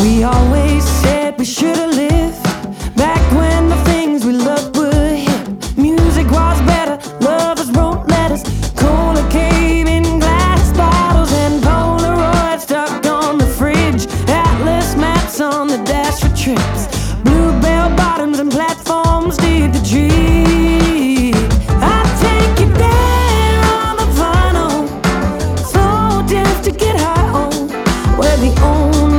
We always said we should have lived back when the things we loved were hip. Music was better, lovers wrote letters. Cola came in glass bottles and Polaroids stuck on the fridge. Atlas maps on the dash for trips. Bluebell bottoms and platforms did the dream. I take you there on the vinyl, slow dance to get high on. We're the only